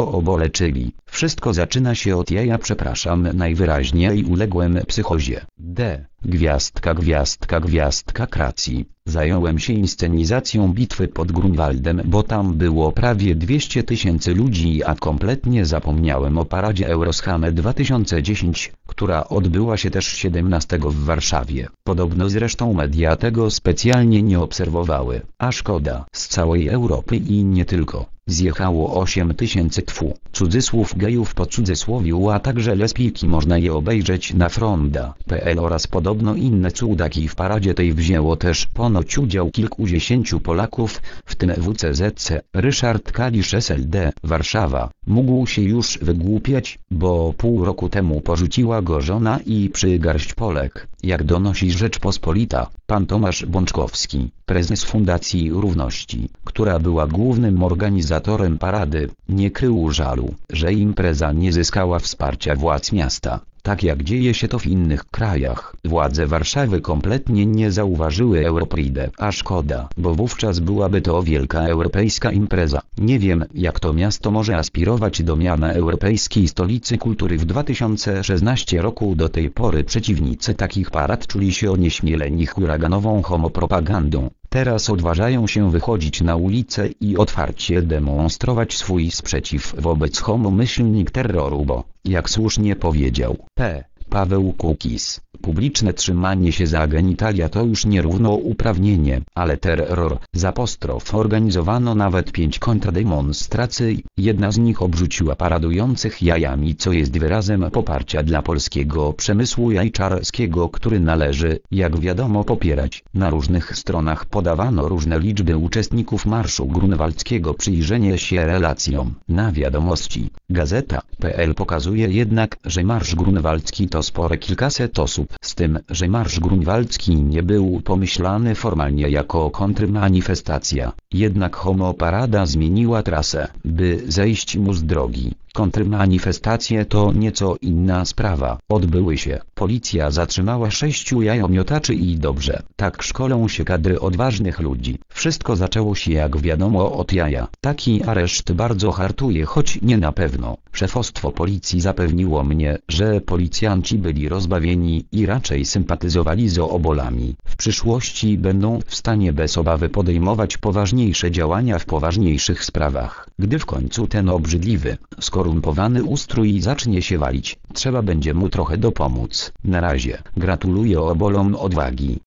o obole czyli wszystko zaczyna się od jaja przepraszam najwyraźniej uległem psychozie. D. Gwiazdka gwiazdka gwiazdka kracji. Zająłem się inscenizacją bitwy pod Grunwaldem, bo tam było prawie 200 tysięcy ludzi, a kompletnie zapomniałem o paradzie Euroschame 2010, która odbyła się też 17 w Warszawie. Podobno zresztą media tego specjalnie nie obserwowały, a szkoda. Z całej Europy i nie tylko. Zjechało 8 tysięcy tfu, cudzysłów gejów po cudzysłowiu, a także lesbijki można je obejrzeć na fronda.pl oraz podobno inne cudaki w paradzie tej wzięło też ponoć udział kilkudziesięciu Polaków, w tym WCZC, Ryszard Kalisz SLD, Warszawa, mógł się już wygłupiać, bo pół roku temu porzuciła go żona i przygarść Polek, jak donosi Rzeczpospolita, pan Tomasz Bączkowski, prezes Fundacji Równości, która była głównym organizatorem parady, nie krył żalu, że impreza nie zyskała wsparcia władz miasta. Tak jak dzieje się to w innych krajach, władze Warszawy kompletnie nie zauważyły Europride, a szkoda, bo wówczas byłaby to wielka europejska impreza. Nie wiem, jak to miasto może aspirować do miana Europejskiej Stolicy Kultury w 2016 roku. Do tej pory przeciwnicy takich parad czuli się onieśmieleni huraganową homopropagandą. Teraz odważają się wychodzić na ulicę i otwarcie demonstrować swój sprzeciw wobec homomyślnik terroru, bo, jak słusznie powiedział P. Paweł Kukis, publiczne trzymanie się za genitalia to już nie równouprawnienie, ale terror. Z apostrof organizowano nawet pięć kontrademonstracji, jedna z nich obrzuciła paradujących jajami co jest wyrazem poparcia dla polskiego przemysłu jajczarskiego który należy, jak wiadomo popierać. Na różnych stronach podawano różne liczby uczestników Marszu Grunwaldzkiego przyjrzenie się relacjom. Na wiadomości, gazeta.pl pokazuje jednak, że Marsz Grunwaldzki to spore kilkaset osób, z tym, że Marsz Grunwaldzki nie był pomyślany formalnie jako kontrmanifestacja, jednak homoparada zmieniła trasę, by zejść mu z drogi. Kontrmanifestacje to nieco inna sprawa. Odbyły się. Policja zatrzymała sześciu jajomiotaczy i dobrze. Tak szkolą się kadry odważnych ludzi. Wszystko zaczęło się jak wiadomo od jaja. Taki areszt bardzo hartuje choć nie na pewno. Szefostwo policji zapewniło mnie, że policjanci byli rozbawieni i raczej sympatyzowali z obolami. W przyszłości będą w stanie bez obawy podejmować poważniejsze działania w poważniejszych sprawach. Gdy w końcu ten obrzydliwy, skorumpowany ustrój zacznie się walić, trzeba będzie mu trochę dopomóc. Na razie, gratuluję obolom odwagi.